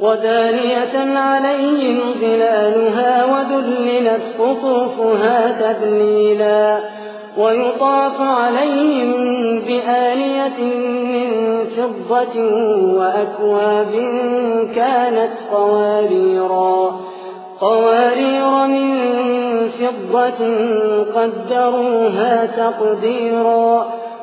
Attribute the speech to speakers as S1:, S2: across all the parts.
S1: ودانية عليهم ظلالها وذللت قطوفها تذليلا ويطاف عليهم بآلية من فضة وأكواب كانت قواريرا قوارير من فضة قدروها تقديرا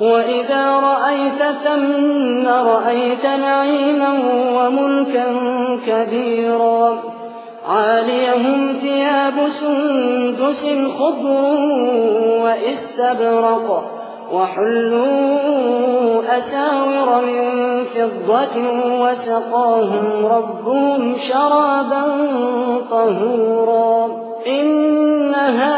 S1: وإذا رأيت ثم رأيت نعيما وملكا كبيرا عاليهم ثياب سندس خضر واستبرق وحلوا أساور من فضة وسقاهم ربهم شرابا طهورا إن هذا